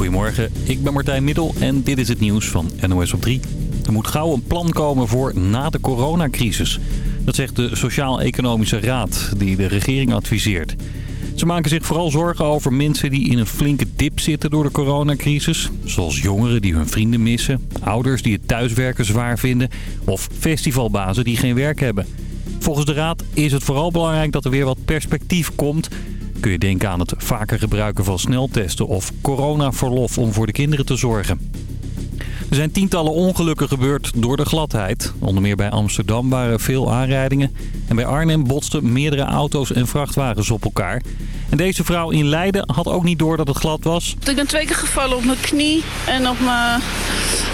Goedemorgen, ik ben Martijn Middel en dit is het nieuws van NOS op 3. Er moet gauw een plan komen voor na de coronacrisis. Dat zegt de Sociaal-Economische Raad die de regering adviseert. Ze maken zich vooral zorgen over mensen die in een flinke dip zitten door de coronacrisis. Zoals jongeren die hun vrienden missen, ouders die het thuiswerken zwaar vinden... of festivalbazen die geen werk hebben. Volgens de Raad is het vooral belangrijk dat er weer wat perspectief komt... Kun je denken aan het vaker gebruiken van sneltesten of coronaverlof om voor de kinderen te zorgen. Er zijn tientallen ongelukken gebeurd door de gladheid. Onder meer bij Amsterdam waren veel aanrijdingen. En bij Arnhem botsten meerdere auto's en vrachtwagens op elkaar. En deze vrouw in Leiden had ook niet door dat het glad was. Ik ben twee keer gevallen op mijn knie en op mijn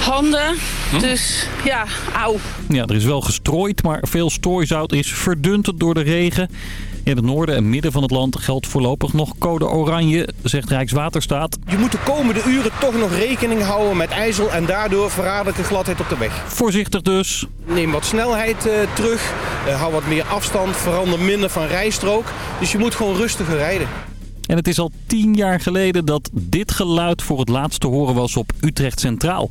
handen. Dus ja, auw. Ja, er is wel gestrooid, maar veel strooizout is verdund door de regen. In het noorden en midden van het land geldt voorlopig nog code oranje, zegt Rijkswaterstaat. Je moet de komende uren toch nog rekening houden met ijzel en daardoor verraderlijke gladheid op de weg. Voorzichtig dus. Neem wat snelheid uh, terug, uh, hou wat meer afstand, verander minder van rijstrook. Dus je moet gewoon rustiger rijden. En het is al tien jaar geleden dat dit geluid voor het laatst te horen was op Utrecht Centraal.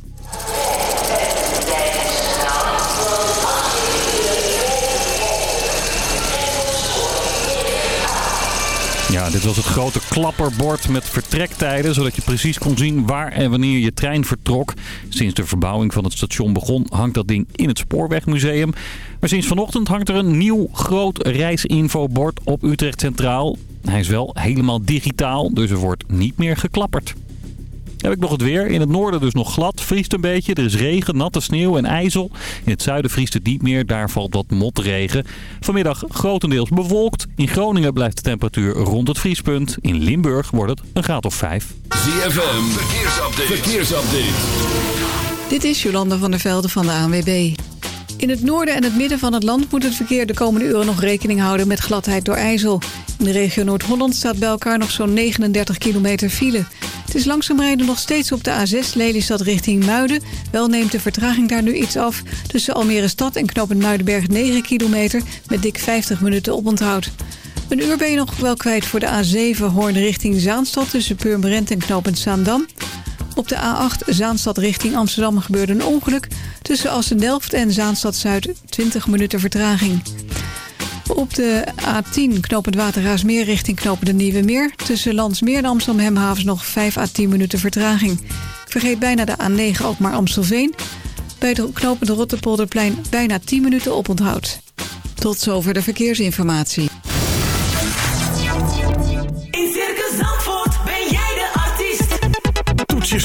Ja, dit was het grote klapperbord met vertrektijden, zodat je precies kon zien waar en wanneer je trein vertrok. Sinds de verbouwing van het station begon hangt dat ding in het Spoorwegmuseum. Maar sinds vanochtend hangt er een nieuw groot reisinfobord op Utrecht Centraal. Hij is wel helemaal digitaal, dus er wordt niet meer geklapperd. Heb ik nog het weer. In het noorden dus nog glad, vriest een beetje. Er is regen, natte sneeuw en ijzel. In het zuiden vriest het niet meer, daar valt wat motregen. Vanmiddag grotendeels bewolkt. In Groningen blijft de temperatuur rond het vriespunt. In Limburg wordt het een graad of 5. ZFM, verkeersupdate. verkeersupdate. Dit is Jolanda van der Velde van de ANWB. In het noorden en het midden van het land moet het verkeer de komende uren nog rekening houden met gladheid door ijzel. In de regio Noord-Holland staat bij elkaar nog zo'n 39 kilometer file. Het is langzaam rijden nog steeds op de A6 Lelystad richting Muiden. Wel neemt de vertraging daar nu iets af. Tussen Almere Stad en Knopend Muidenberg 9 kilometer met dik 50 minuten oponthoud. Een uur ben je nog wel kwijt voor de A7 Hoorn richting Zaanstad... tussen Purmerend en Knopend Zaandam. Op de A8 Zaanstad richting Amsterdam gebeurde een ongeluk. Tussen Assen-Delft en Zaanstad-Zuid 20 minuten vertraging. Op de A10 knopend Watergaasmeer richting knopend de Nieuwe Meer. Tussen Landsmeer en Amsterdam Hemhavens nog 5 à 10 minuten vertraging. Vergeet bijna de A9 ook maar Amstelveen. Bij de knopende Rotterpolderplein bijna 10 minuten oponthoud. Tot zover de verkeersinformatie.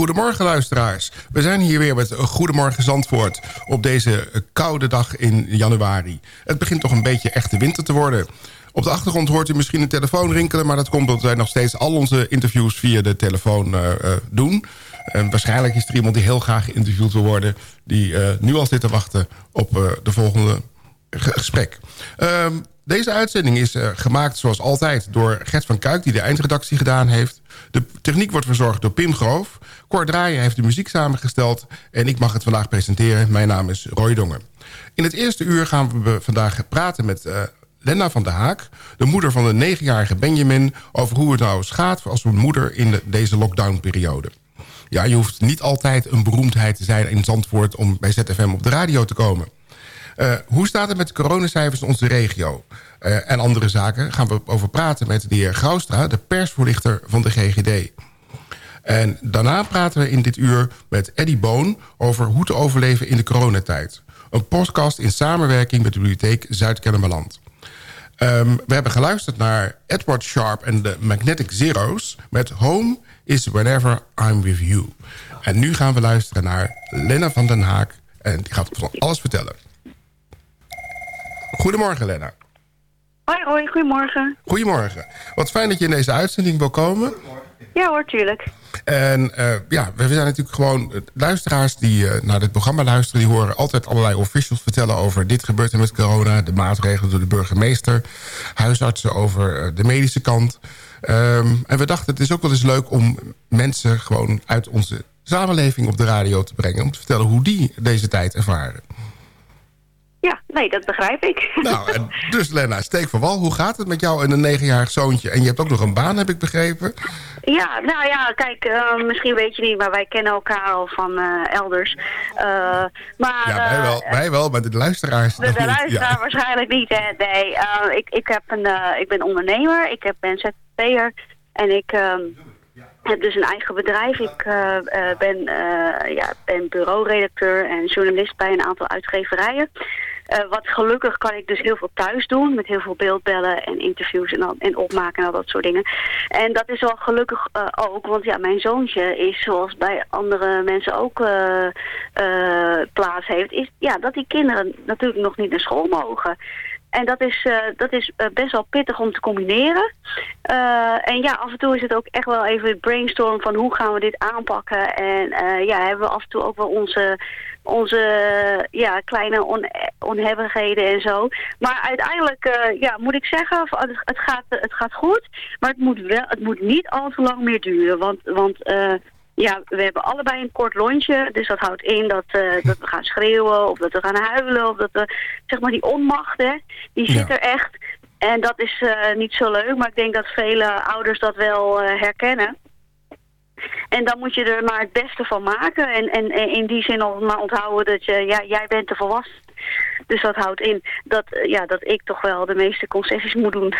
Goedemorgen luisteraars. We zijn hier weer met Goedemorgen Zandvoort op deze koude dag in januari. Het begint toch een beetje echte winter te worden. Op de achtergrond hoort u misschien een telefoon rinkelen... maar dat komt omdat wij nog steeds al onze interviews via de telefoon eh, eh, doen. En waarschijnlijk is er iemand die heel graag geïnterviewd wil worden... die eh, nu al zit te wachten op eh, de volgende ge- gesprek. Ehm, deze uitzending is eh, gemaakt zoals altijd door Gert van Kuik... die de eindredactie gedaan heeft. De techniek wordt verzorgd door Pim Groof. Cor Draaien heeft de muziek samengesteld. En ik mag het vandaag presenteren. Mijn naam is Roy Dongen. In het eerste uur gaan we vandaag praten met... eh Lena van der Haak, de moeder van de negenjarige Benjamin... over hoe het nou eens gaat als een moeder in de- deze lockdownperiode. Ja, je hoeft niet altijd een beroemdheid te zijn in Zandvoort... om bij ZFM op de radio te komen. Eh, hoe staat het met de coronacijfers in onze regio? Eh, en andere zaken gaan we over praten met de heer Graustra... de persvoorlichter van de GGD. En daarna praten we in dit uur met Eddie Boon... over hoe te overleven in de coronatijd. Een podcast in samenwerking met de bibliotheek Zuid-Kennemerland. Ehm, we hebben geluisterd naar Edward Sharp en de Magnetic Zeros... met Home is Whenever I'm With You. En nu gaan we luisteren naar Lena van den Haak... en die gaat van alles vertellen. Goedemorgen, Lena. Hoi, hoi, goedemorgen. Goedemorgen. Wat fijn dat je in deze uitzending wil komen. Ja hoor, tuurlijk. En eh, ja, we zijn natuurlijk gewoon... eh, Luisteraars die eh, naar dit programma luisteren... die horen altijd allerlei officials vertellen over... dit gebeurt er met corona, de maatregelen door de burgemeester... huisartsen over de medische kant. Ehm, en we dachten, het is ook wel eens leuk om mensen... gewoon uit onze samenleving op de radio te brengen... om te vertellen hoe die deze tijd ervaren. Nee, dat begrijp ik. Nou, en dus Lena, steek voor wal. Hoe gaat het met jou en een negenjarig zoontje? En je hebt ook nog een baan, heb ik begrepen. Ja, nou ja, kijk, eh, misschien weet je niet, maar wij kennen elkaar al van eh, elders. Eh, maar, Ja, wij wel, wij wel maar de luisteraars De, de luisteraar Ja. waarschijnlijk niet, hè? Nee, ik, ik, heb een, ik ben ondernemer, ik heb, ben ZZP'er en ik ehm, heb dus een eigen bedrijf. Ik ben, eh, ja, ben bureauredacteur en journalist bij een aantal uitgeverijen. Eh, wat gelukkig kan ik dus heel veel thuis doen, met heel veel beeldbellen en interviews en, en opmaken en al dat soort dingen. En dat is wel gelukkig eh, ook, want ja, mijn zoontje is zoals bij andere mensen ook eh, plaats heeft, is ja, dat die kinderen natuurlijk nog niet naar school mogen. En dat is, dat is best wel pittig om te combineren. En ja, af en toe is het ook echt wel even brainstorm van hoe gaan we dit aanpakken. En ja, hebben we af en toe ook wel onze, onze ja, kleine on onhebbigheden en zo. Maar uiteindelijk eh, ja, moet ik zeggen, het, het, gaat, het gaat goed. Maar het moet, wel, het moet niet al te lang meer duren. Want, want eh, ja, we hebben allebei een kort lontje. Dus dat houdt in dat, eh, dat we gaan schreeuwen of dat we gaan huilen. Of dat we, zeg maar die onmacht, hè, die zit er echt. En dat is niet zo leuk, maar ik denk dat vele ouders dat wel herkennen. En dan moet je er maar het beste van maken. En, en, en in die zin al maar onthouden dat je, ja, jij bent de volwassen. Dus dat houdt in dat, eh, ja, dat ik toch wel de meeste concessies moet doen.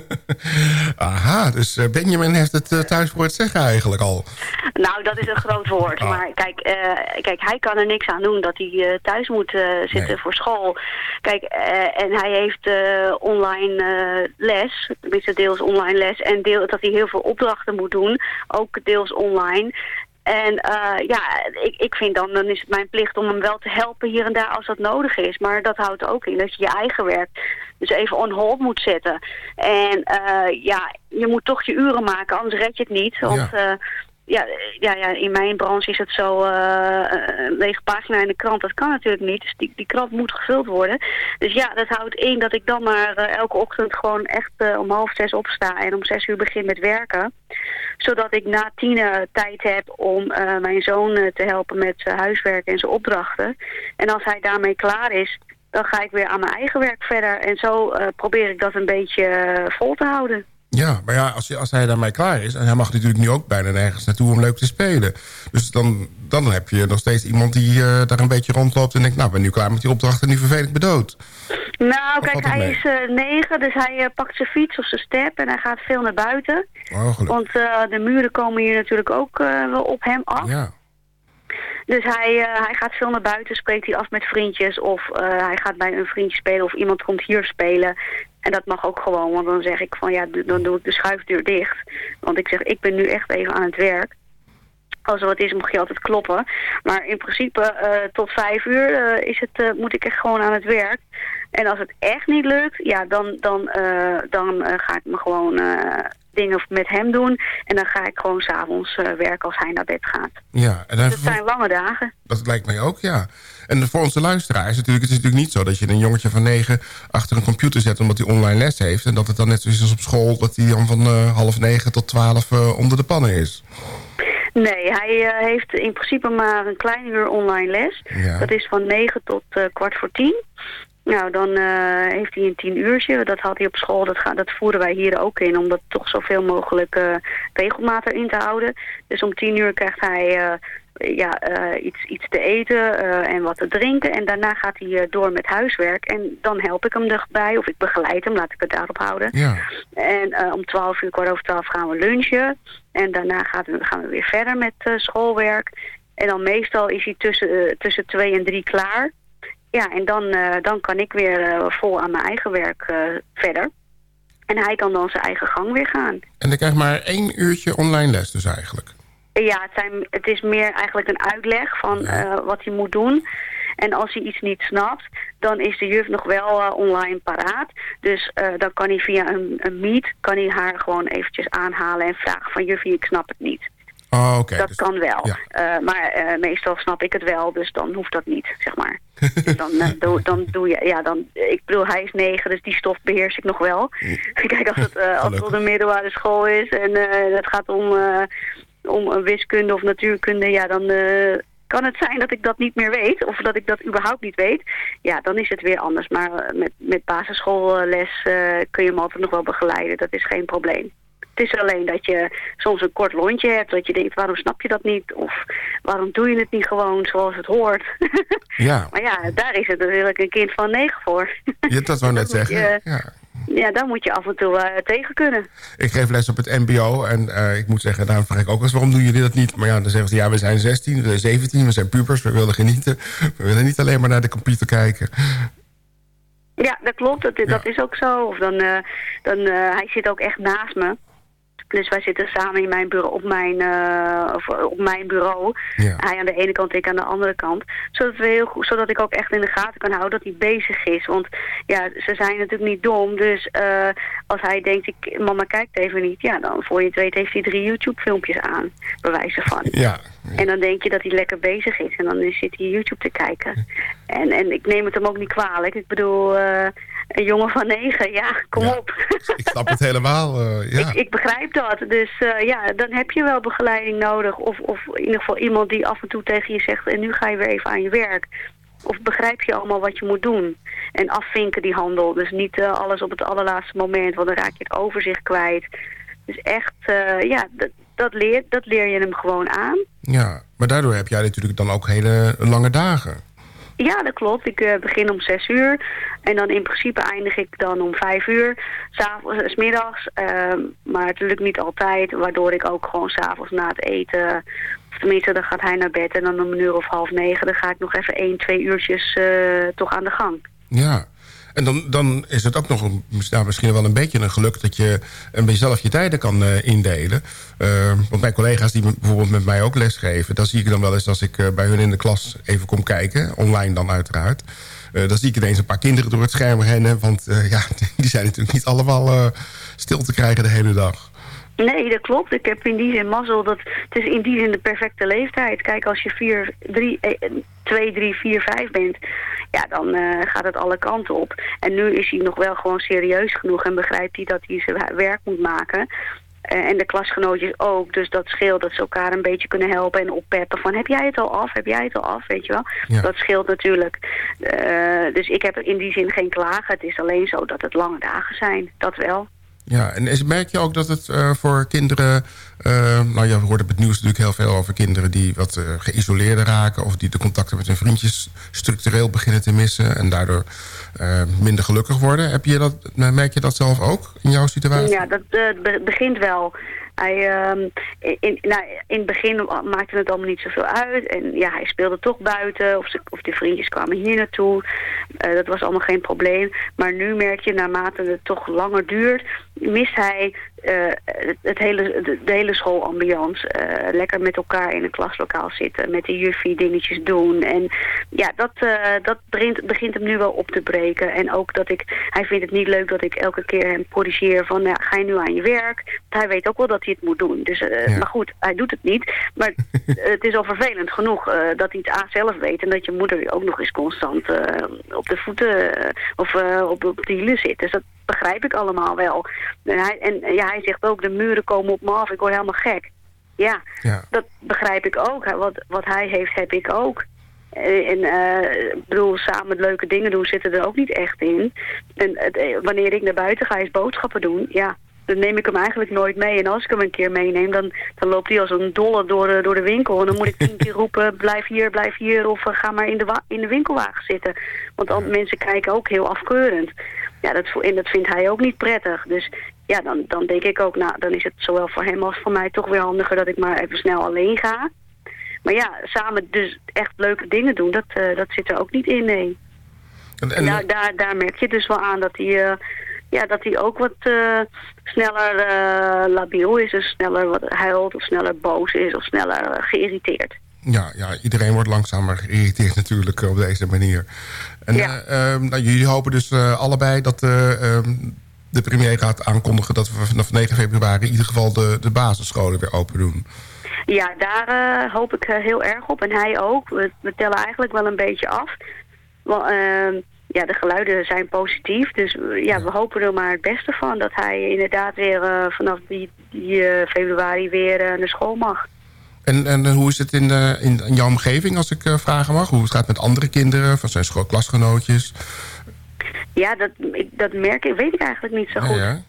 Aha, dus eh, Benjamin heeft het eh, thuis voor het zeggen eigenlijk al. Nou, dat is een groot woord. Ah. Maar kijk, kijk, hij kan er niks aan doen dat hij thuis moet zitten voor school. Kijk, en hij heeft online les, tenminste deels online les. En deel, dat hij heel veel opdrachten moet doen, ook deels online. En eh, ja, ik, ik vind dan, dan is het mijn plicht om hem wel te helpen hier en daar als dat nodig is. Maar dat houdt ook in dat je je eigen werk dus even on hold moet zetten. En eh, ja, je moet toch je uren maken, anders red je het niet. Want ja. Ja, ja, ja, in mijn branche is het zo eh, een lege pagina in de krant. Dat kan natuurlijk niet. Dus die, die krant moet gevuld worden. Dus ja, dat houdt in dat ik dan maar eh, elke ochtend gewoon echt eh, om half zes opsta en om zes uur begin met werken zodat ik na tienen tijd heb om eh, mijn zoon eh, te helpen met huiswerk en zijn opdrachten. En als hij daarmee klaar is, dan ga ik weer aan mijn eigen werk verder. En zo eh, probeer ik dat een beetje eh, vol te houden. Ja, maar ja, als, je, als hij daarmee klaar is... en hij mag natuurlijk nu ook bijna nergens naartoe om leuk te spelen. Dus dan, dan heb je nog steeds iemand die eh, daar een beetje rondloopt... en denkt, nou, ben nu klaar met die opdracht en nu vervel ik me dood. Nou, Of kijk, hij is eh, negen, dus hij eh, pakt zijn fiets of zijn step en hij gaat veel naar buiten. Oh. Want de muren komen hier natuurlijk ook wel op hem af. Ja. Dus hij, hij gaat veel naar buiten, spreekt hij af met vriendjes of hij gaat bij een vriendje spelen of iemand komt hier spelen. En dat mag ook gewoon, want dan zeg ik van ja, dan doe ik de schuifdeur dicht. Want ik zeg, ik ben nu echt even aan het werk. Als er wat is, mag je altijd kloppen. Maar in principe eh, tot vijf uur eh, is het, eh, moet ik echt gewoon aan het werk. En als het echt niet lukt, ja, dan, dan, dan ga ik me gewoon dingen met hem doen. En dan ga ik gewoon s'avonds avonds werken als hij naar bed gaat. Ja, en dan, Het zijn lange dagen. dat lijkt mij ook, ja. En voor onze luisteraars natuurlijk, het is natuurlijk niet zo... dat je een jongetje van negen achter een computer zet omdat hij online les heeft... en dat het dan net zo is als op school... dat hij dan van eh, half negen tot twaalf eh, onder de pannen is. Nee, hij heeft in principe maar een klein uur online les. Ja. Dat is van 9 tot kwart voor 10. Nou, dan eh, heeft hij een tien uurtje. Dat had hij op school. Dat, ga, dat voeren wij hier ook in. Om dat toch zoveel mogelijk eh, regelmaat erin te houden. Dus om tien uur krijgt hij eh, ja, iets, iets te eten en wat te drinken. En daarna gaat hij door met huiswerk. En dan help ik hem erbij. Of ik begeleid hem. Laat ik het daarop houden. Ja. En om 12 uur, kwart over 12 gaan we lunchen. En daarna gaat, gaan we weer verder met schoolwerk. En dan meestal is hij tussen, tussen twee en drie klaar. Ja, en dan, eh, dan kan ik weer eh, vol aan mijn eigen werk eh, verder. En hij kan dan zijn eigen gang weer gaan. En ik krijg maar één uurtje online les dus eigenlijk. Ja, het, zijn, het is meer eigenlijk een uitleg van wat hij moet doen. En als hij iets niet snapt, dan is de juf nog wel online paraat. Dus dan kan hij via een, een meet, kan hij haar gewoon eventjes aanhalen en vragen van juffie, ik snap het niet. Oh, oké. dat dus- kan wel. ja. Eh, maar eh, meestal snap ik het wel, dus dan hoeft dat niet, zeg maar. dus dan, eh, doe, dan doe je, ja, dan, ik bedoel, hij is negen, dus die stof beheers ik nog wel. Kijk, als het, als het op de middelbare school is en het gaat om, om wiskunde of natuurkunde, ja, dan kan het zijn dat ik dat niet meer weet, of dat ik dat überhaupt niet weet. Ja, dan is het weer anders. Maar met, met basisschoolles kun je hem altijd nog wel begeleiden. Dat is geen probleem. Het is alleen dat je soms een kort lontje hebt, dat je denkt, waarom snap je dat niet? Of waarom doe je het niet gewoon zoals het hoort? Ja, maar ja, daar is het natuurlijk een kind van negen voor. je, dat wou net zeggen. je- Ja. Ja, daar moet je af en toe eh, tegen kunnen. Ik geef les op het mbo en eh, ik moet zeggen, daarom vraag ik ook eens... waarom doen jullie dat niet? Maar ja, dan zeggen ze, ja, we zijn 16, we zijn 17, we zijn pubers, we willen genieten. We willen niet alleen maar naar de computer kijken. Ja, dat klopt. Dat, dat is ook zo. Of dan, eh, dan, hij zit ook echt naast me. Dus wij zitten samen in mijn bureau, op, mijn, eh, of, eh, op mijn bureau. Hij aan de ene kant, ik aan de andere kant. Zodat, we heel goed, zodat ik ook echt in de gaten kan houden dat hij bezig is. Want ja, ze zijn natuurlijk niet dom. Dus eh, als hij denkt, ik, mama kijkt even niet. Ja, dan voor je het weet heeft hij drie YouTube filmpjes aan. Bij wijze van. Ja, En dan denk je dat hij lekker bezig is. En dan zit hij YouTube te kijken. En, en ik neem het hem ook niet kwalijk. Ik bedoel, eh, een jongen van negen, ja, kom op. ik snap het helemaal. eh, ja. ik, ik begrijp dat. Dus eh, ja, dan heb je wel begeleiding nodig. Of, of in ieder geval iemand die af en toe tegen je zegt... en nu ga je weer even aan je werk. Of begrijp je allemaal wat je moet doen. En afvinken die handel. Dus niet eh, alles op het allerlaatste moment. Want dan raak je het overzicht kwijt. Dus echt, ja, dat, dat, leer, dat leer je hem gewoon aan. ja, maar daardoor heb jij natuurlijk dan ook hele lange dagen. Ja, dat klopt. Ik eh, begin om zes uur. En dan in principe eindig ik dan om vijf uur. S'avonds, eh, middags. Ehm, maar het lukt niet altijd. Waardoor ik ook gewoon s'avonds na het eten... Of tenminste, dan gaat hij naar bed. En dan om een uur of half negen... dan ga ik nog even één, twee uurtjes eh, toch aan de gang. Ja. En dan, dan is het ook nog misschien wel een beetje een geluk... dat je een beetje zelf je tijden kan eh, indelen. Eh, want mijn collega's die bijvoorbeeld met mij ook lesgeven... dan zie ik dan wel eens als ik eh, bij hun in de klas even kom kijken. Online dan uiteraard. Dan zie ik ineens een paar kinderen door het scherm rennen. Want ja, die zijn natuurlijk niet allemaal stil te krijgen de hele dag. Nee, dat klopt. Ik heb in die zin mazzel. Dat, het is in die zin de perfecte leeftijd. Kijk, als je vier, drie, eh, 2, 3, 4, 5 bent... ja, dan eh, gaat het alle kanten op. En nu is hij nog wel gewoon serieus genoeg... en begrijpt hij dat hij zijn werk moet maken... Eh, en de klasgenootjes ook. Dus dat scheelt dat ze elkaar een beetje kunnen helpen en oppeppen. Van heb jij het al af? Heb jij het al af? Weet je wel? Ja. Dat scheelt natuurlijk. Eh, dus ik heb in die zin geen klagen. Het is alleen zo dat het lange dagen zijn. Dat wel. Ja, en merk je ook dat het eh, voor kinderen... eh, nou, je hoort op het nieuws natuurlijk heel veel over kinderen... die wat eh, geïsoleerder raken... of die de contacten met hun vriendjes structureel beginnen te missen... en daardoor minder gelukkig worden. Heb je dat, merk je dat zelf ook in jouw situatie? Ja, dat be- begint wel. Hij, ehm, in, nou, in het begin maakte het allemaal niet zoveel uit. En ja, hij speelde toch buiten. Of, of de vriendjes kwamen hier naartoe. Eh, dat was allemaal geen probleem. Maar nu merk je, naarmate het toch langer duurt... mist hij eh, het, het hele, de, de hele schoolambiance. Eh, lekker met elkaar in een klaslokaal zitten. Met de juffie dingetjes doen. En ja, dat, eh, dat begint, begint hem nu wel op te breken. En ook dat ik... Hij vindt het niet leuk dat ik elke keer hem corrigeer van... Ja, ga je nu aan je werk? Want hij weet ook wel dat hij het moet doen. Dus, Maar goed, hij doet het niet. Maar het is al vervelend genoeg dat hij het A zelf weet... en dat je moeder ook nog eens constant op de voeten of op, op de hielen zit. Dus dat begrijp ik allemaal wel. En, hij, en ja, hij zegt ook, de muren komen op me af, ik word helemaal gek. Ja, Ja. dat begrijp ik ook. Wat, wat hij heeft, heb ik ook. Eh, En ik bedoel, samen leuke dingen doen zitten er ook niet echt in. En eh, wanneer ik naar buiten ga is boodschappen doen, ja, dan neem ik hem eigenlijk nooit mee. En als ik hem een keer meeneem, dan, dan loopt hij als een dolle door, de- door de winkel. En dan moet ik tien keer roepen, blijf hier, blijf hier. Of eh, ga maar in de, in de winkelwagen zitten. Want dan, mensen kijken ook heel afkeurend. Ja, dat, en dat vindt hij ook niet prettig. Dus ja, dan, dan denk ik ook, nou, dan is het zowel voor hem als voor mij toch weer handiger dat ik maar even snel alleen ga. Maar ja, samen dus echt leuke dingen doen, dat, eh, dat zit er ook niet in, nee. En, En daar, daar, daar merk je dus wel aan dat hij, eh, ja, dat hij ook wat eh, sneller eh, labiel is. Dus sneller wat huilt of sneller boos is of sneller eh, geïrriteerd. Ja, ja, iedereen wordt langzamer geïrriteerd natuurlijk op deze manier. En Ja. eh, ehm, nou, jullie hopen dus allebei dat eh, ehm, de premier gaat aankondigen... dat we vanaf 9 februari in ieder geval de, de basisscholen weer open doen. Ja, daar hoop ik heel erg op. En hij ook. We, we tellen eigenlijk wel een beetje af. Wel, ehm, ja, de geluiden zijn positief. Dus eh, ja, we hopen er maar het beste van. Dat hij inderdaad weer eh, vanaf die, die eh, februari weer naar school mag. En, en hoe is het in, eh, in, in jouw omgeving, als ik vragen mag? Hoe het gaat met andere kinderen, van zijn school, klasgenootjes? Ja, dat, ik, dat merk ik, weet ik eigenlijk niet zo goed. ja?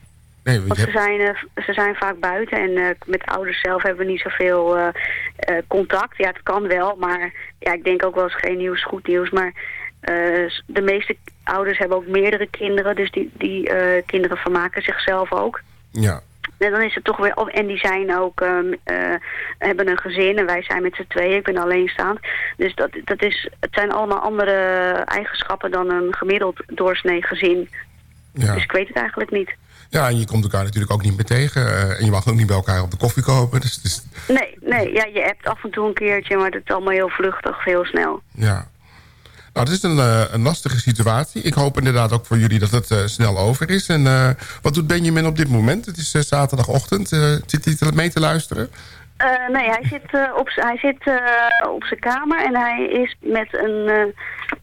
Nee, want ze zijn, ze zijn vaak buiten en met ouders zelf hebben we niet zoveel contact. Ja, het kan wel, maar ja, ik denk ook wel eens geen nieuws, goed nieuws. Maar eh, de meeste ouders hebben ook meerdere kinderen, dus die, die eh, kinderen vermaken zichzelf ook. ja. En dan is het toch weer, en die zijn ook, ehm, eh, hebben een gezin en wij zijn met z'n tweeën, ik ben alleenstaand. Dus dat, dat is, het zijn allemaal andere eigenschappen dan een gemiddeld doorsnee gezin. Ja. Dus ik weet het eigenlijk niet. ja, en je komt elkaar natuurlijk ook niet meer tegen. en je mag ook niet bij elkaar op de koffie kopen. Dus, dus Nee, nee, ja, je hebt af en toe een keertje, maar dat is allemaal heel vluchtig, heel snel. ja. Nou, het is een, eh, een lastige situatie. Ik hoop inderdaad ook voor jullie dat het eh, snel over is. En eh, wat doet Benjamin op dit moment? Het is zaterdagochtend. Zit hij mee te luisteren? Nee, hij zit, op, hij zit op zijn kamer en hij is met, een,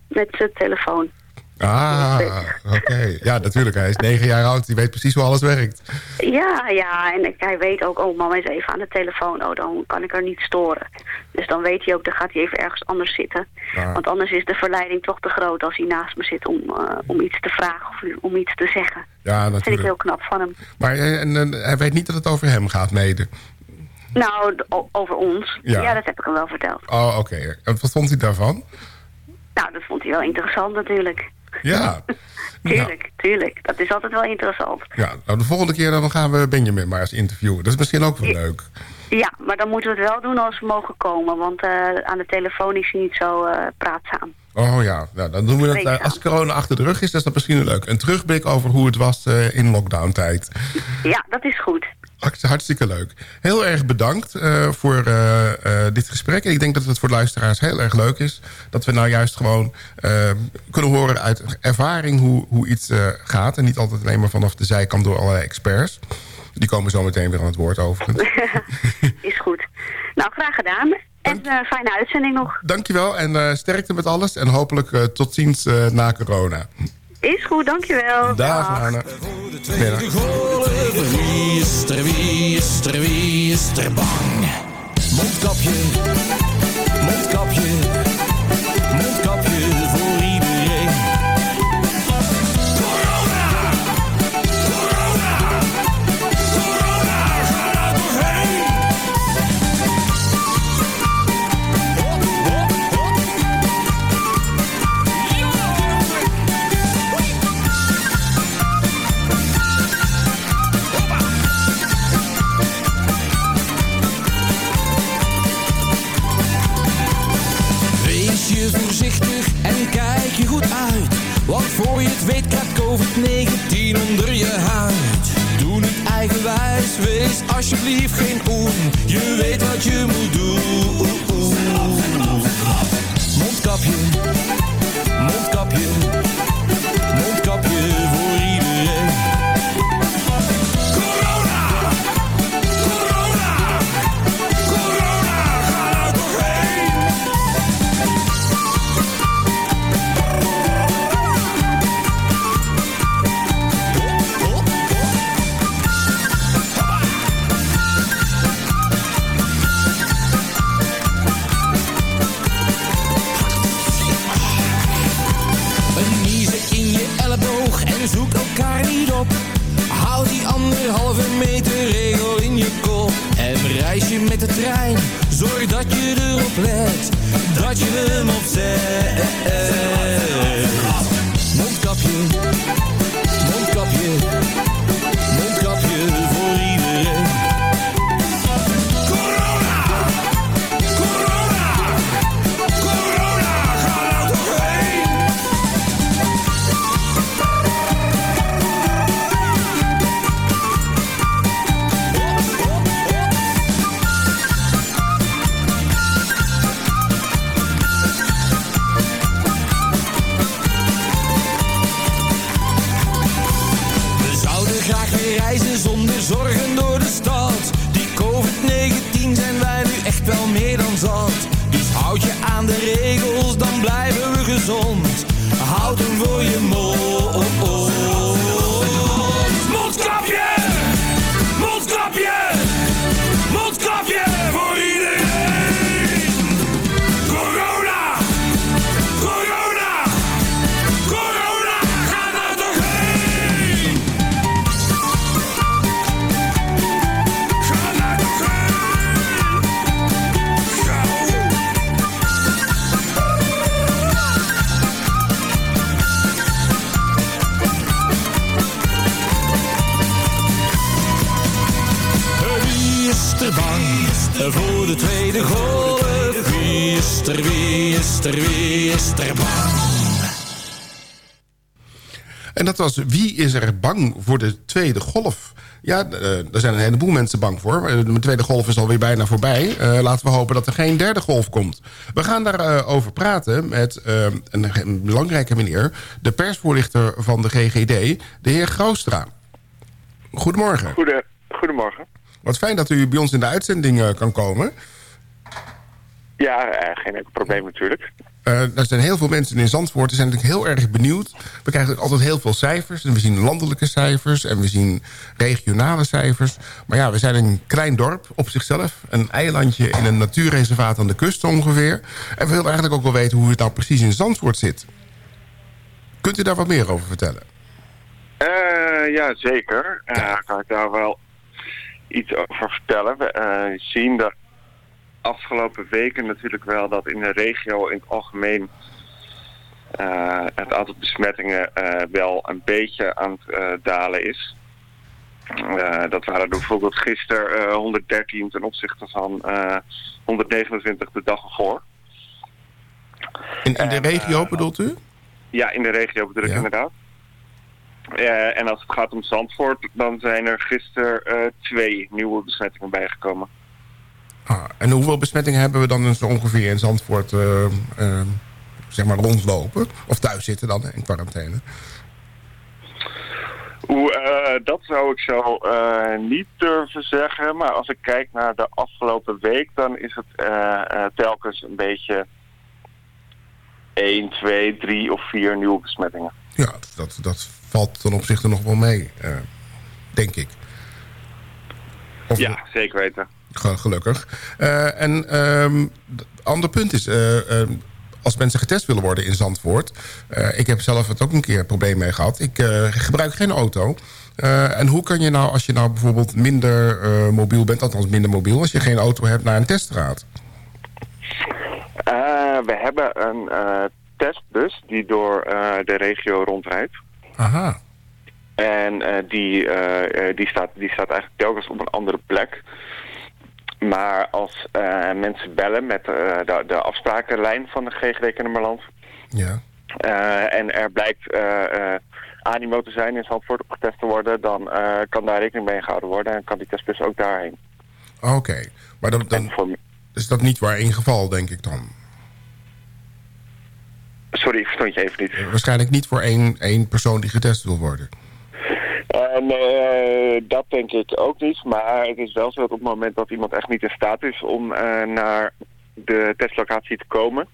met zijn telefoon. Ah, oké. Ja, natuurlijk. Hij is negen jaar oud. Die weet precies hoe alles werkt. Ja, ja, en hij weet ook, oh, mama is even aan de telefoon. Oh, dan kan ik haar niet storen. Dus dan weet hij ook, dan gaat hij even ergens anders zitten. Ja. Want anders is de verleiding toch te groot als hij naast me zit om, eh, om iets te vragen of om iets te zeggen. Ja, Dat vind ik heel natuurlijk. knap van hem. Maar eh, en, eh, hij weet niet dat het over hem gaat, mede. Nou, over ons. Ja. Ja. dat heb ik hem wel verteld. Oh, oké. En wat vond hij daarvan? Nou, dat vond hij wel interessant natuurlijk. Ja. Tuurlijk, tuurlijk. Dat is altijd wel interessant. Ja, nou de volgende keer dan gaan we Benjamin maar eens interviewen. Dat is misschien ook wel leuk. Ja, maar dan moeten we het wel doen als we mogen komen. Want eh, aan de telefoon is hij niet zo eh, praatzaam. Oh ja, nou, dan doen we dat. eh, als corona achter de rug is, dat is dat misschien leuk. Een terugblik over hoe het was in lockdown-tijd. Ja, dat is goed. Hartst- Hartstikke leuk. Heel erg bedankt eh, voor eh, eh, dit gesprek. En ik denk dat het voor de luisteraars heel erg leuk is. Dat we nou juist gewoon kunnen horen uit ervaring hoe, hoe iets gaat. En niet altijd alleen maar vanaf de zijkant door allerlei experts. Die komen zo meteen weer aan het woord overigens. is goed. Nou, graag gedaan. En eh, fijne uitzending nog. Dankjewel en sterkte met alles. En hopelijk tot ziens na corona. Is goed, dankjewel. Dag, Anne. Middag. Wie is er, wie is er, wie is er bang? Mondkapje, mondkapje, mondkapje voorzichtig en kijk je goed uit. Want voor je het weet krijgt COVID-19 onder je huid. Doe niet eigenwijs, wees alsjeblieft geen oen. Je weet wat je moet doen. Mondkapje, mondkapje dat was Wie is er bang voor de tweede golf? Ja, eh, er zijn een heleboel mensen bang voor. Eh, De tweede golf is alweer bijna voorbij. Eh, laten we hopen dat er geen derde golf komt. We gaan daarover over praten met eh, een, een belangrijke meneer... de persvoorlichter van de GGD, de heer Groostra. Goedemorgen. Goede, goedemorgen. Wat fijn dat u bij ons in de uitzending eh, kan komen. Ja, eh, geen enkel probleem natuurlijk. Eh, er zijn heel veel mensen in Zandvoort die zijn natuurlijk heel erg benieuwd. We krijgen altijd heel veel cijfers. En we zien landelijke cijfers en we zien regionale cijfers. Maar ja, we zijn een klein dorp op zichzelf. Een eilandje in een natuurreservaat aan de kust ongeveer. En we willen eigenlijk ook wel weten hoe het nou precies in Zandvoort zit. Kunt u daar wat meer over vertellen? Eh, ja, zeker. Eh, kan ik daar wel iets over vertellen. We eh, zien de afgelopen weken natuurlijk wel dat in de regio in het algemeen eh, het aantal besmettingen eh, wel een beetje aan het eh, dalen is. Dat waren bijvoorbeeld gisteren eh, 113 ten opzichte van eh, 129 de dag ervoor. In, in de regio bedoelt u? Ja, in de regio bedoel ik inderdaad. En als het gaat om Zandvoort, dan zijn er gisteren twee nieuwe besmettingen bijgekomen. Ah, en hoeveel besmettingen hebben we dan zo ongeveer in Zandvoort eh, zeg maar rondlopen? Of thuis zitten dan in quarantaine? Hoe, eh, dat zou ik zo niet durven zeggen. Maar als ik kijk naar de afgelopen week, dan is het telkens een beetje 1, 2, 3 of 4 nieuwe besmettingen. Ja, dat, dat valt ten opzichte nog wel mee, denk ik. Of- Ja, zeker weten. Ge- Gelukkig. Eh, en ehm ander punt is, eh, ehm, als mensen getest willen worden in Zandvoort... eh, ik heb zelf het ook een keer een probleem mee gehad. Ik gebruik geen auto. En hoe kan je nou, als je nou bijvoorbeeld minder mobiel bent... althans minder mobiel, als je geen auto hebt, naar een teststraat? We hebben een testbus die door de regio rondrijdt. Aha. En die, die, staat, die staat eigenlijk telkens op een andere plek. Maar als eh, mensen bellen met eh, de, de afsprakenlijn van de GGD Kennemerland... Ja. eh, en er blijkt animo te zijn in Zandvoort om getest te worden... dan kan daar rekening mee gehouden worden en kan die testbus ook daarheen. Oké. Maar dan, dan is dat niet waar één geval, denk ik dan? Sorry, ik verstond je even niet. Waarschijnlijk niet voor één, één persoon die getest wil worden. Eh, dat denk ik ook niet. Maar het is wel zo dat op het moment dat iemand echt niet in staat is om eh, naar de testlocatie te komen,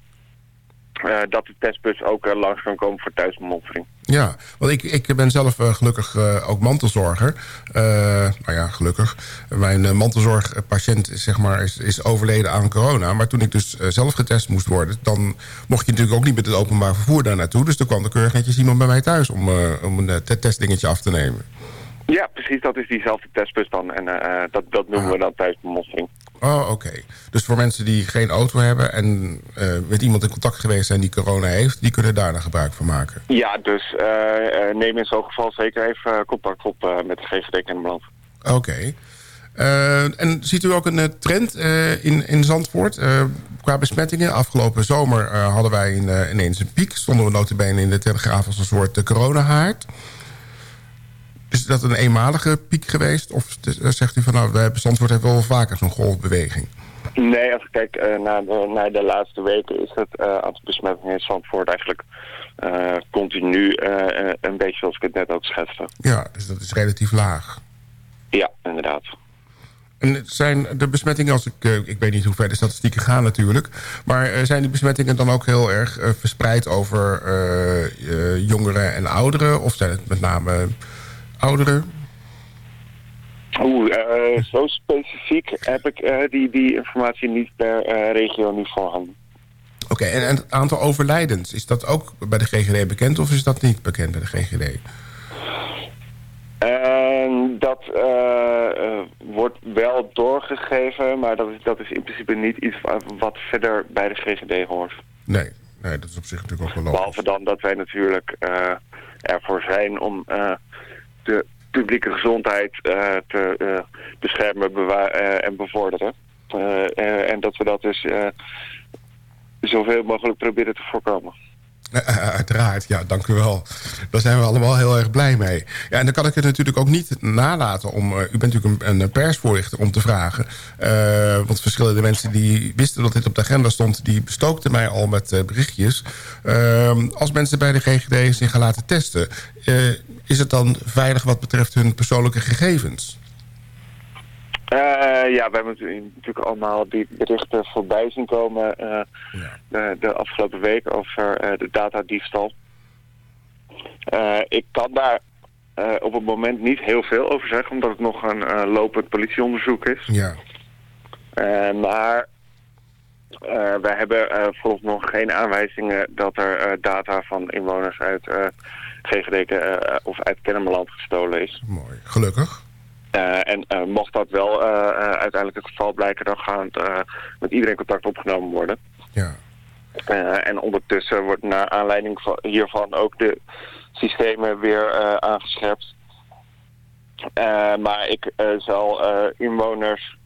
eh, dat de testbus ook eh, langs kan komen voor thuisbemonstering. Ja, want ik, ik ben zelf eh, gelukkig ook mantelzorger. Nou ja, gelukkig. Mijn mantelzorgpatiënt is, zeg maar, is, is overleden aan corona. Maar toen ik dus zelf getest moest worden... dan mocht je natuurlijk ook niet met het openbaar vervoer daar naartoe. Dus toen kwam er keurig netjes iemand bij mij thuis... om, om een te- testdingetje af te nemen. Ja, precies, dat is diezelfde testbus dan. En dat, dat noemen we dan thuisbemonstering. Oh, oké. Dus voor mensen die geen auto hebben... en eh, met iemand in contact geweest zijn die corona heeft... die kunnen daar dan gebruik van maken. Ja, dus eh, eh, neem in zo'n geval zeker even contact op met de GGD Kennemerland. Oké. En ziet u ook een trend in, in Zandvoort qua besmettingen? Afgelopen zomer hadden wij in, ineens een piek. Stonden we notabene in de Telegraaf als een soort coronahaard. Is dat een eenmalige piek geweest? Of eh, zegt u van nou, we hebben Zandvoort heeft wel vaker zo'n golfbeweging? Nee, als ik kijk eh, naar, de, naar de laatste weken is het aantal besmettingen in Zandvoort eigenlijk eh, continu een beetje zoals ik het net ook schetste. Ja, dus dat is relatief laag. Ja, inderdaad. En zijn de besmettingen, als ik, ik weet niet hoe ver de statistieken gaan natuurlijk... maar zijn die besmettingen dan ook heel erg verspreid over jongeren en ouderen? Of zijn het met name ouderen? Oeh, eh, zo specifiek heb ik eh, die, die informatie niet per eh, regio niet voorhanden. Oké, en, en het aantal overlijdens, is dat ook bij de GGD bekend... of is dat niet bekend bij de GGD? Dat wordt wel doorgegeven, maar dat is, dat is in principe niet iets wa- wat verder bij de GGD hoort. Nee, nee dat is op zich natuurlijk ook wel logisch. Behalve dan dat wij natuurlijk ervoor zijn om de publieke gezondheid eh, te eh, beschermen eh, en bevorderen. En dat we dat dus zoveel mogelijk proberen te voorkomen. Uiteraard, ja, dank u wel. Daar zijn we allemaal heel erg blij mee. Ja, en dan kan ik het natuurlijk ook niet nalaten om... eh, u bent natuurlijk een, een om te vragen. eh, want verschillende mensen die wisten dat dit op de agenda stond... die bestookten mij al met eh, berichtjes. Ehm, als mensen bij de GGD zich gaan laten testen... is het dan veilig wat betreft hun persoonlijke gegevens? Eh, ja, we hebben natuurlijk allemaal die berichten voorbij zien komen eh, de, de afgelopen week over eh, de datadiefstal. Ik kan daar op het moment niet heel veel over zeggen, omdat het nog een lopend politieonderzoek is. Ja. Maar wij hebben eh vooralsnog geen aanwijzingen dat er data van inwoners uit GGD of uit Kennemerland gestolen is. Mooi, gelukkig. Eh, en eh, mocht dat wel eh, uiteindelijk het geval blijken, dan gaat eh, met iedereen contact opgenomen worden. Ja. En ondertussen wordt naar aanleiding van, hiervan ook de systemen weer aangescherpt. Maar ik zal inwoners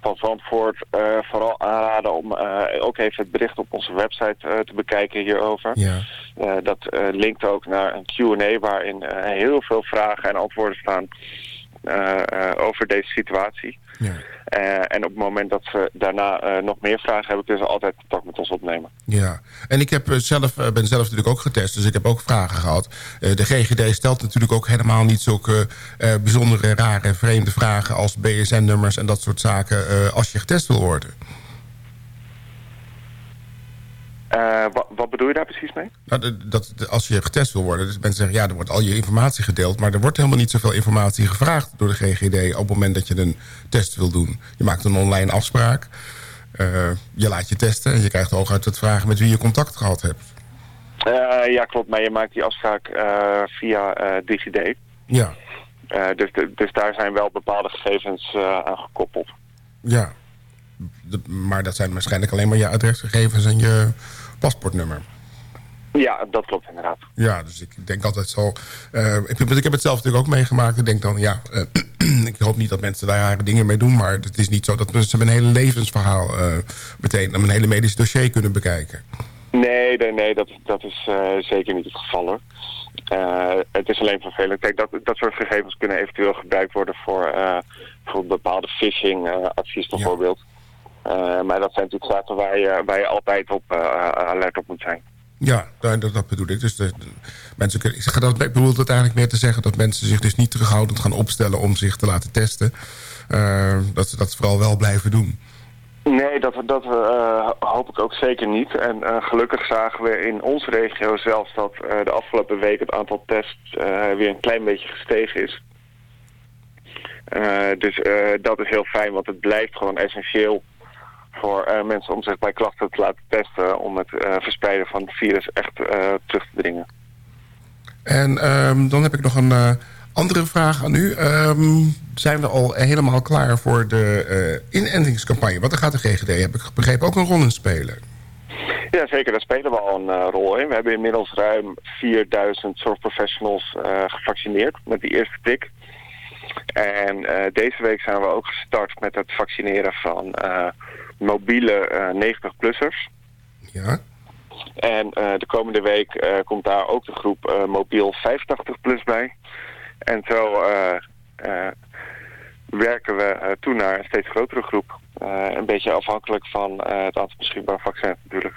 van Zandvoort vooral aanraden om ook even het bericht op onze website te bekijken hierover. Ja. Dat linkt ook naar een Q&A waarin heel veel vragen en antwoorden staan over deze situatie. Ja. Eh, en op het moment dat ze daarna eh, nog meer vragen hebben, kunnen ze altijd contact met ons opnemen. Ja, en ik heb eh, zelf, eh, ben zelf natuurlijk ook getest, dus ik heb ook vragen gehad. Eh, de GGD stelt natuurlijk ook helemaal niet zulke eh, bijzondere, rare, vreemde vragen... als BSN-nummers en dat soort zaken eh, als je getest wil worden. Eh, wat, wat bedoel je daar precies mee? Nou, dat, als je getest wil worden, dus mensen zeggen... ja, er wordt al je informatie gedeeld... maar er wordt helemaal niet zoveel informatie gevraagd door de GGD... op het moment dat je een test wil doen. Je maakt een online afspraak, eh, je laat je testen... en je krijgt hooguit het vragen met wie je contact gehad hebt. Eh, ja, klopt. Maar je maakt die afspraak via DigiD. Ja, dus, dus daar zijn wel bepaalde gegevens aan gekoppeld. ja. De- maar dat zijn waarschijnlijk alleen maar je adresgegevens en je paspoortnummer. Ja, dat klopt inderdaad. Ja, dus ik denk altijd zo... eh, ik, ik heb het zelf natuurlijk ook meegemaakt. Ik denk dan, ja... eh, ik hoop niet dat mensen daar rare dingen mee doen... maar het is niet zo dat mensen mijn hele levensverhaal... eh, meteen mijn hele medische dossier kunnen bekijken. Nee, nee, nee dat, dat is zeker niet het geval hoor. Het is alleen vervelend. Kijk, dat, dat soort gegevens kunnen eventueel gebruikt worden voor, voor bepaalde phishing advies bijvoorbeeld. Maar dat zijn natuurlijk zaken waar je, waar je altijd op eh, alert op moet zijn. Ja, dat, dat, dat bedoel ik. Dus de, de- mensen kunnen, ik dat, ik bedoel het eigenlijk meer te zeggen... dat mensen zich dus niet terughoudend gaan opstellen om zich te laten testen. Eh, dat ze dat vooral wel blijven doen. Nee, dat, dat eh, hoop ik ook zeker niet. En eh, gelukkig zagen we in onze regio zelfs dat eh, de afgelopen week het aantal tests eh, weer een klein beetje gestegen is. Eh, dus eh, dat is heel fijn, want het blijft gewoon essentieel voor eh, mensen om zich bij klachten te laten testen om het eh, verspreiden van het virus echt eh, terug te dringen. En ehm, dan heb ik nog een andere vraag aan u. Ehm, zijn we al helemaal klaar voor de inentingscampagne? Want daar gaat de GGD, heb ik begrepen, ook een rol in spelen. Ja, zeker. Daar spelen we al een rol in. We hebben inmiddels ruim 4000 zorgprofessionals eh, gevaccineerd met die eerste prik. En deze week zijn we ook gestart met het vaccineren van mobiele eh, 90-plussers. Ja. En eh, de komende week eh, komt daar ook de groep eh, mobiel 85-plus bij. En zo eh, eh, werken we eh, toe naar een steeds grotere groep. Eh, een beetje afhankelijk van eh, het aantal beschikbare vaccins natuurlijk.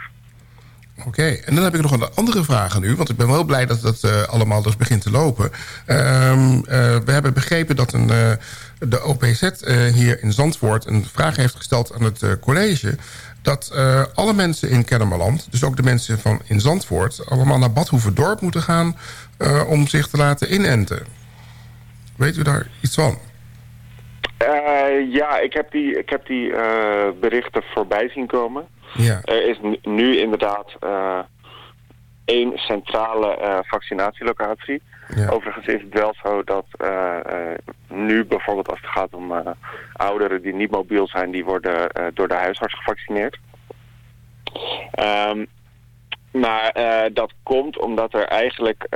Oké, en dan heb ik nog een andere vraag aan u. Want ik ben wel blij dat dat eh, allemaal dus begint te lopen. Ehm, eh, we hebben begrepen dat een, eh, de OPZ hier in Zandvoort... een vraag heeft gesteld aan het college... dat alle mensen in Kennemerland, dus ook de mensen van in Zandvoort... allemaal naar Badhoevedorp moeten gaan om zich te laten inenten. Weet u daar iets van? Eh, ja, ik heb die, ik heb die eh, berichten voorbij zien komen. Ja. Er is nu- inderdaad eh, één centrale vaccinatielocatie. Ja. Overigens is het wel zo dat nu bijvoorbeeld als het gaat om ouderen die niet mobiel zijn, die worden door de huisarts gevaccineerd. Ehm, Maar dat komt omdat er eigenlijk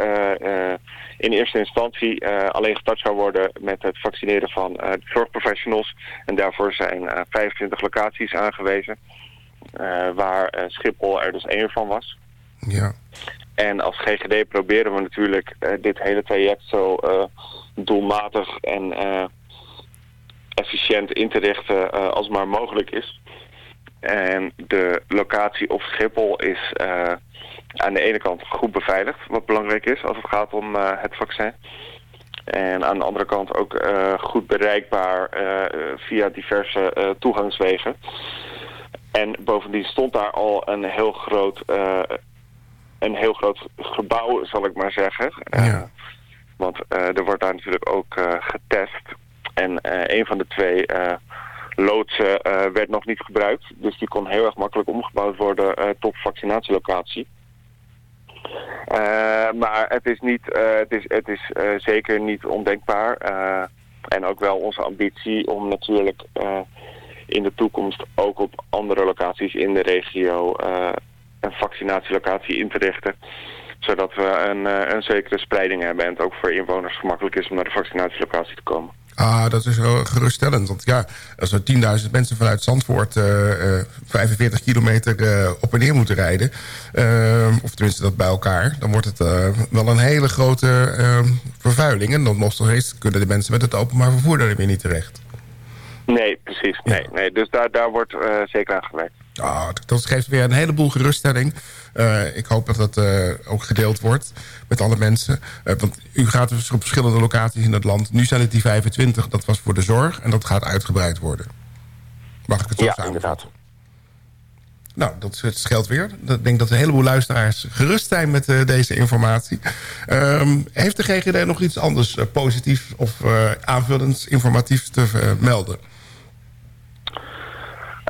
in eerste instantie eh, alleen gestart zou worden met het vaccineren van eh, zorgprofessionals. En daarvoor zijn eh, 25 locaties aangewezen, eh, waar eh, Schiphol er dus één van was. Ja. En als GGD proberen we natuurlijk eh, dit hele traject zo eh, doelmatig en eh, efficiënt in te richten eh, als maar mogelijk is. En de locatie op Schiphol is eh, aan de ene kant goed beveiligd, wat belangrijk is als het gaat om eh, het vaccin. En aan de andere kant ook eh, goed bereikbaar via diverse toegangswegen. En bovendien stond daar al een heel groot, een heel groot gebouw, zal ik maar zeggen. Eh, want er wordt daar natuurlijk ook getest. En een van de twee loodsen eh, werd nog niet gebruikt. Dus die kon heel erg makkelijk omgebouwd worden eh, tot vaccinatielocatie. Eh, maar het is, niet, het is, het is zeker niet ondenkbaar. en ook wel onze ambitie om natuurlijk in de toekomst ook op andere locaties in de regio een vaccinatielocatie in te richten. Zodat we een, een zekere spreiding hebben en het ook voor inwoners gemakkelijk is om naar de vaccinatielocatie te komen. Ah, dat is wel geruststellend. Want ja, als er 10.000 mensen vanuit Zandvoort eh, eh, 45 kilometer eh, op en neer moeten rijden... eh, of tenminste dat bij elkaar... dan wordt het eh, wel een hele grote eh, vervuiling. En dan nog steeds kunnen de mensen met het openbaar vervoer daar weer niet terecht. Nee, precies. Nee, nee. Dus daar, daar wordt eh, zeker aan gewerkt. Ah, dat- geeft weer een heleboel geruststelling. Eh, ik hoop dat dat eh, ook gedeeld wordt met alle mensen. Want u gaat dus op verschillende locaties in het land. Nu zijn het die 25, dat was voor de zorg. En dat gaat uitgebreid worden. Mag ik het zo Ja, samenvatten? Nou, dat scheelt weer. Ik denk dat een heleboel luisteraars gerust zijn met deze informatie. Ehm, heeft de GGD nog iets anders eh, positiefs of aanvullends informatiefs te melden?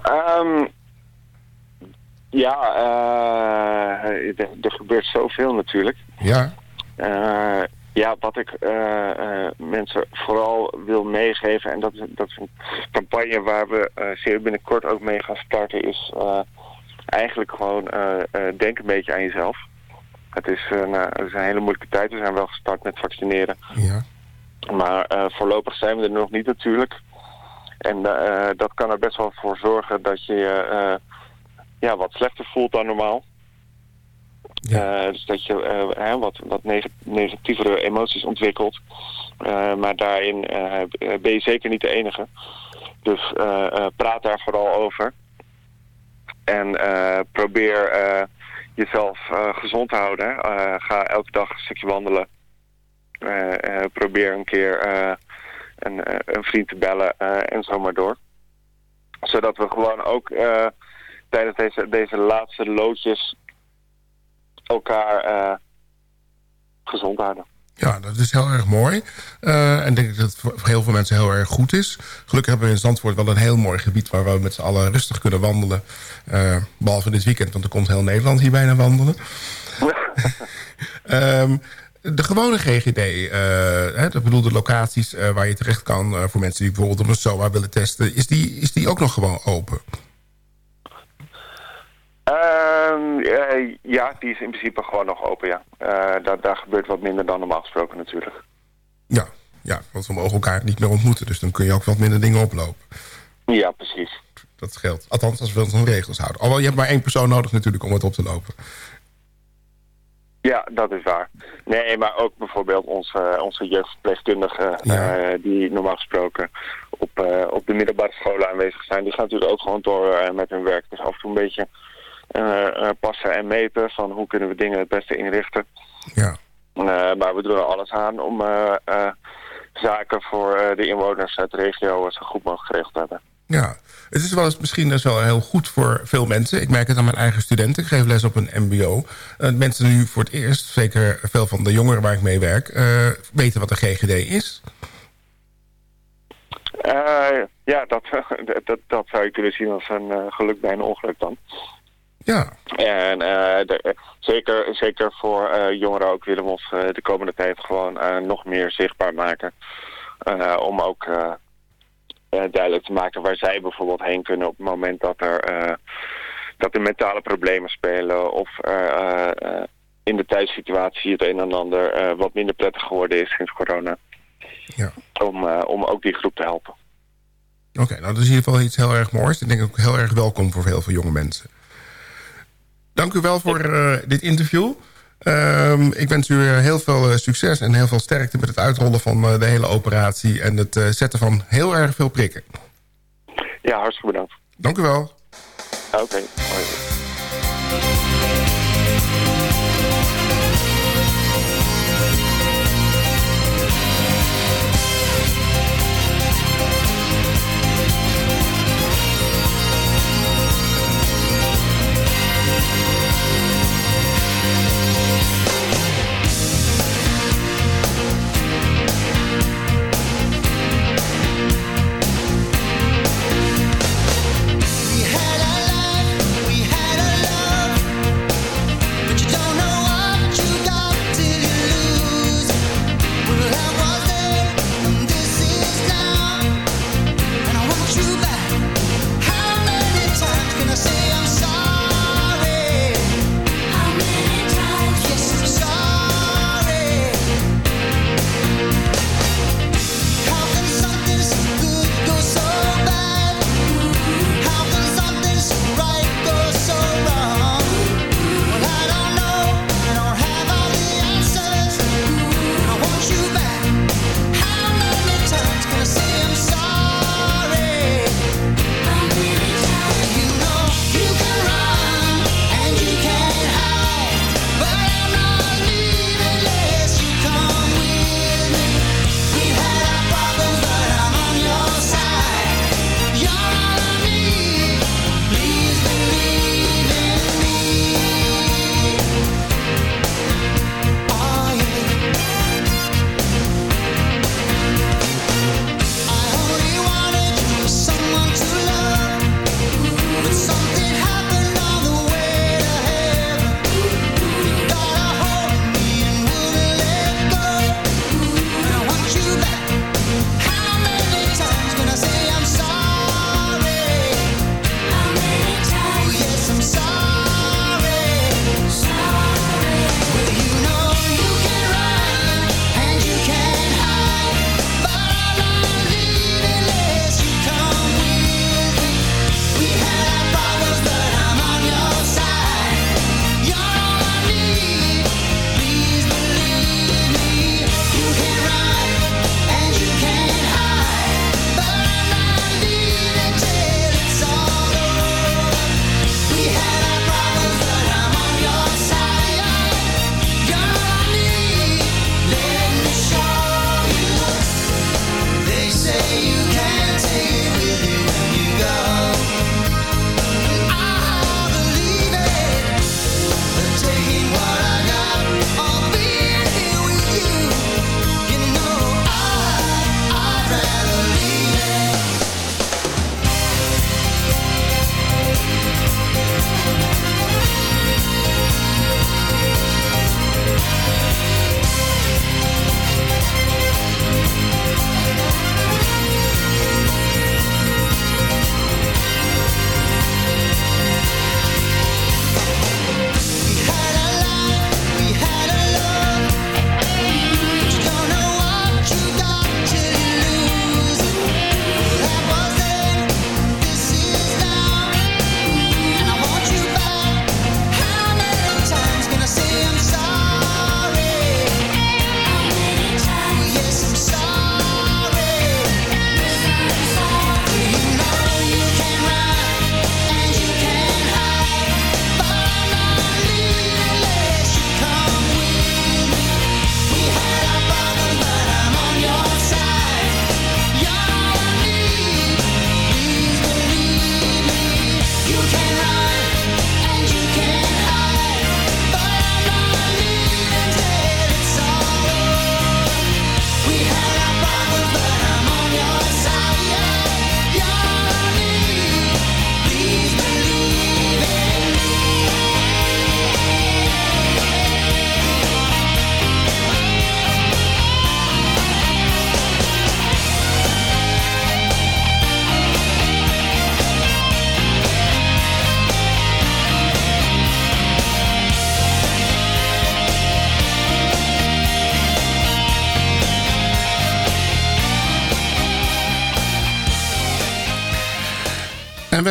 Ehm, ja, eh, er, gebeurt zoveel natuurlijk. Ja. Eh, ja, wat ik eh, mensen vooral wil meegeven, en dat is, dat is een campagne waar we zeer binnenkort ook mee gaan starten, is eigenlijk gewoon denk een beetje aan jezelf. Het is, een, het is een hele moeilijke tijd. We zijn wel gestart met vaccineren. Ja. Maar voorlopig zijn we er nog niet natuurlijk. En eh, dat kan er best wel voor zorgen dat je je eh, ja, wat slechter voelt dan normaal. Eh, dus dat je hè, wat, wat neg- negatievere emoties ontwikkelt. Maar daarin ben je zeker niet de enige. Dus praat daar vooral over. En probeer jezelf gezond te houden. ga elke dag een stukje wandelen. Probeer een keer een, eh, een vriend te bellen eh, en zo maar door. Zodat we gewoon ook eh, tijdens deze, deze laatste loodjes elkaar gezond houden. Ja, dat is heel erg mooi. Eh, en ik denk dat het voor heel veel mensen heel erg goed is. Gelukkig hebben we in Zandvoort wel een heel mooi gebied... waar we met z'n allen rustig kunnen wandelen. Eh, behalve dit weekend, want er komt heel Nederland hier bijna wandelen. Ehm, de gewone GGD, eh, hè, dat bedoel de locaties eh, waar je terecht kan... eh, voor mensen die bijvoorbeeld op een SOA willen testen... is die, is die ook nog gewoon open? Ehm, eh, ja, die is in principe gewoon nog open, ja. Daar, daar gebeurt wat minder dan normaal gesproken natuurlijk. Ja, ja, want we mogen elkaar niet meer ontmoeten... dus dan kun je ook wat minder dingen oplopen. Ja, precies. Dat scheelt. Althans, als we ons aan regels houden. Alhoewel, je hebt maar één persoon nodig natuurlijk om het op te lopen. Ja, dat is waar. Nee, maar ook bijvoorbeeld onze, onze jeugdverpleegkundigen... eh, die normaal gesproken op, eh, op de middelbare scholen aanwezig zijn... die gaan natuurlijk ook gewoon door eh, met hun werk. Dus af en toe een beetje passen en meten... van hoe kunnen we dingen het beste inrichten. Ja. Maar we doen er alles aan om zaken voor de inwoners uit de regio... zo goed mogelijk geregeld te hebben. Ja, het is wel eens misschien dus wel heel goed voor veel mensen. Ik merk het aan mijn eigen studenten. Ik geef les op een mbo. Uh, mensen nu voor het eerst, zeker veel van de jongeren waar ik mee werk... eh, weten wat de GGD is. Eh, ja, dat, dat, dat zou je kunnen zien als een eh, geluk bij een ongeluk dan. Ja. En eh, de- eh, zeker, zeker voor eh, jongeren ook willen we ons eh, de komende tijd gewoon eh, nog meer zichtbaar maken. Eh, om ook eh, eh, duidelijk te maken waar zij bijvoorbeeld heen kunnen op het moment dat er eh, dat er mentale problemen spelen of er eh, eh, in de thuissituatie het een en ander eh, wat minder prettig geworden is sinds corona. Ja. Om, eh, om ook die groep te helpen. Oké, nou dat is in ieder geval iets heel erg moois. Ik denk ook heel erg welkom voor heel veel jonge mensen. Dank u wel voor eh, dit interview. Ehm, ik wens u eh, heel veel eh, succes en heel veel sterkte met het uitrollen van eh, de hele operatie... en het zetten van heel erg veel prikken. Ja, hartstikke bedankt. Dank u wel. Oké.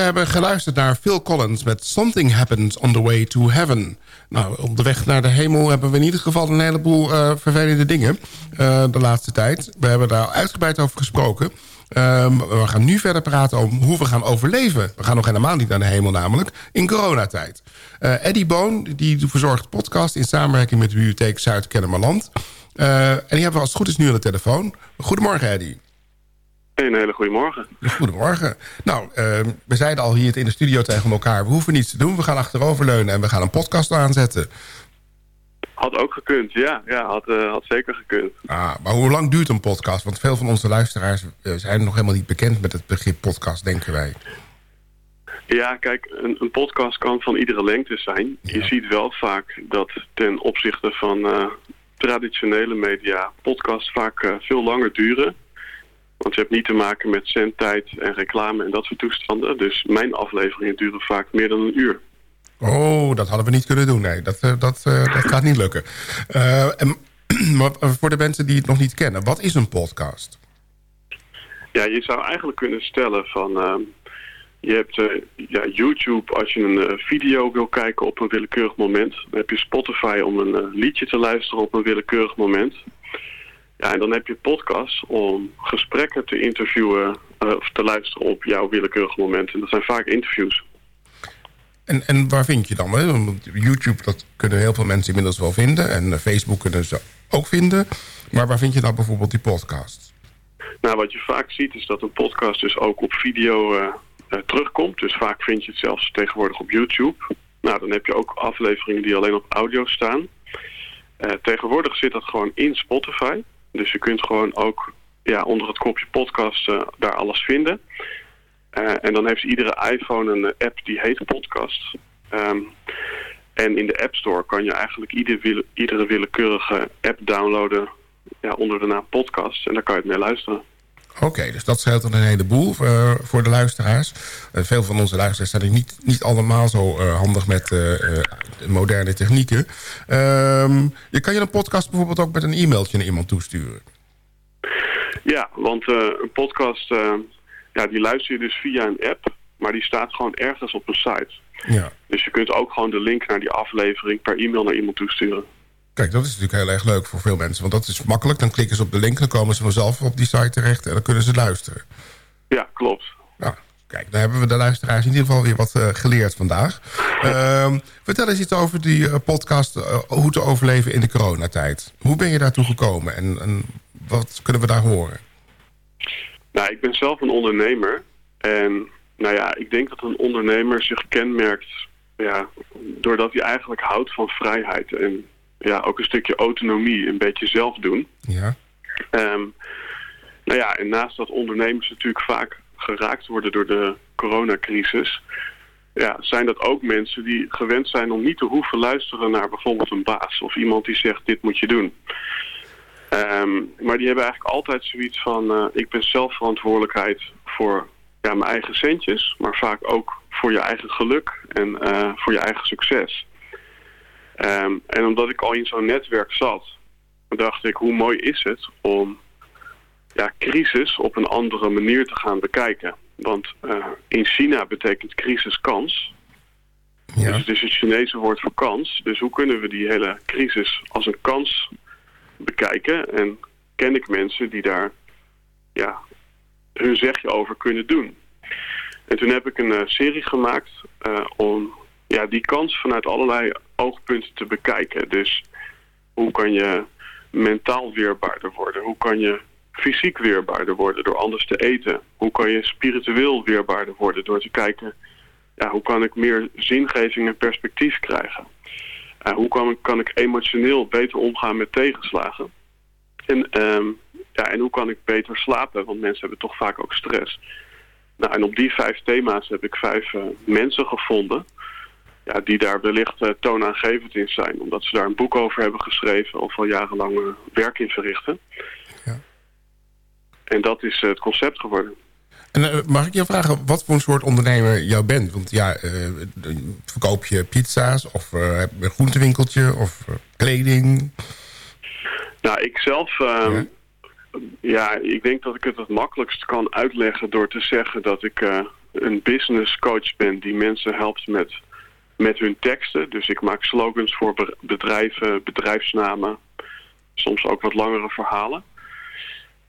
Hebben geluisterd naar Phil Collins met Something Happens on the Way to Heaven. Nou, op de weg naar de hemel hebben we in ieder geval een heleboel eh, vervelende dingen eh, de laatste tijd. We hebben daar uitgebreid over gesproken. Ehm, we gaan nu verder praten over hoe we gaan overleven. We gaan nog helemaal niet naar de hemel namelijk, in coronatijd. Eh Eddie Boon, die verzorgt podcast in samenwerking met de Bibliotheek Zuid-Kennemerland. En die hebben we als het goed is nu aan de telefoon. Goedemorgen Eddie. Een hele goede morgen. Goedemorgen. Nou, eh, we zeiden al hier in de studio tegen elkaar... we hoeven niets te doen, we gaan achteroverleunen... en we gaan een podcast aanzetten. Had ook gekund, ja. Ja, had, eh, had zeker gekund. Ah, maar hoe lang duurt een podcast? Want veel van onze luisteraars eh, zijn nog helemaal niet bekend... met het begrip podcast, denken wij. Ja, kijk, een, een podcast kan van iedere lengte zijn. Je ziet wel vaak dat ten opzichte van eh, traditionele media... podcasts vaak veel langer duren. Want je hebt niet te maken met zendtijd en reclame en dat soort toestanden. Dus mijn afleveringen duren vaak meer dan een uur. Oh, dat hadden we niet kunnen doen. Nee, dat, eh, dat, eh, dat gaat niet lukken. Eh, en, maar voor de mensen die het nog niet kennen... wat is een podcast? Ja, je zou eigenlijk kunnen stellen van... ehm, je hebt eh, ja, YouTube als je een eh, video wil kijken op een willekeurig moment. Dan heb je Spotify om een eh, liedje te luisteren op een willekeurig moment. Ja, en dan heb je podcast om gesprekken te interviewen eh, of te luisteren op jouw willekeurig moment. En dat zijn vaak interviews. En, en waar vind je dan? Hè? Want YouTube, dat kunnen heel veel mensen inmiddels wel vinden. En eh, Facebook kunnen ze ook vinden. Maar waar vind je nou bijvoorbeeld die podcast? Nou, wat je vaak ziet is dat een podcast dus ook op video eh, terugkomt. Dus vaak vind je het zelfs tegenwoordig op YouTube. Nou, dan heb je ook afleveringen die alleen op audio staan. Tegenwoordig zit dat gewoon in Spotify. Dus je kunt gewoon ook ja, onder het kopje podcast eh, daar alles vinden. Eh, en dan heeft iedere iPhone een eh, app die heet podcast. Ehm, en in de App Store kan je eigenlijk ieder iedere willekeurige app downloaden ja, onder de naam podcast. En daar kan je het mee luisteren. Oké, dus dat scheelt dan een heleboel eh, voor de luisteraars. Eh, veel van onze luisteraars zijn niet, niet allemaal zo eh, handig met de moderne technieken. Ehm, je kan je een podcast bijvoorbeeld ook met een e-mailtje naar iemand toesturen. Ja, want een podcast, ja, die luister je dus via een app. Maar die staat gewoon ergens op een site. Ja. Dus je kunt ook gewoon de link naar die aflevering per e-mail naar iemand toesturen. Kijk, dat is natuurlijk heel erg leuk voor veel mensen. Want dat is makkelijk. Dan klikken ze op de link, dan komen ze vanzelf op die site terecht... en dan kunnen ze luisteren. Ja, klopt. Nou, kijk, dan hebben we de luisteraars in ieder geval weer wat eh, geleerd vandaag. Ehm, vertel eens iets over die eh, podcast eh, Hoe te overleven in de coronatijd. Hoe ben je daartoe gekomen en, en wat kunnen we daar horen? Nou, ik ben zelf een ondernemer. En nou ja, ik denk dat een ondernemer zich kenmerkt ja, doordat hij eigenlijk houdt van vrijheid. En ja, ook een stukje autonomie, een beetje zelf doen. Ja. Ehm, nou ja, en naast dat ondernemers natuurlijk vaak geraakt worden door de coronacrisis... Ja, zijn dat ook mensen die gewend zijn om niet te hoeven luisteren naar bijvoorbeeld een baas... of iemand die zegt, dit moet je doen. Ehm, maar die hebben eigenlijk altijd zoiets van... eh, ik ben zelf verantwoordelijkheid voor ja, mijn eigen centjes... maar vaak ook voor je eigen geluk en eh, voor je eigen succes. Ehm, en omdat ik al in zo'n netwerk zat... dacht ik, hoe mooi is het om ja, crisis op een andere manier te gaan bekijken. Want eh, in China betekent crisis kans. Dus het is het Chinese woord voor kans. Dus hoe kunnen we die hele crisis als een kans bekijken? En ken ik mensen die daar ja, hun zegje over kunnen doen? En toen heb ik een eh, serie gemaakt eh, om ja, die kans vanuit allerlei oogpunten te bekijken. Dus hoe kan je mentaal weerbaarder worden? Hoe kan je fysiek weerbaarder worden door anders te eten? Hoe kan je spiritueel weerbaarder worden door te kijken... Ja, hoe kan ik meer zingeving en perspectief krijgen? Hoe kan, ik- kan ik emotioneel beter omgaan met tegenslagen? En, ehm, ja, en hoe kan ik beter slapen? Want mensen hebben toch vaak ook stress. Nou, en op die vijf thema's heb ik vijf eh, mensen gevonden... Ja, die daar wellicht eh, toonaangevend in zijn. Omdat ze daar een boek over hebben geschreven... of al jarenlang eh, werk in verrichten. En dat is eh, het concept geworden. En mag ik je vragen wat voor een soort ondernemer jou bent? Want ja, eh, verkoop je pizza's of heb je een groentewinkeltje of kleding? Nou, ik zelf ehm, Ja, ik denk dat ik het het makkelijkst kan uitleggen door te zeggen dat ik een business coach ben die mensen helpt met, met hun teksten. Dus ik maak slogans voor be- bedrijven, bedrijfsnamen, soms ook wat langere verhalen.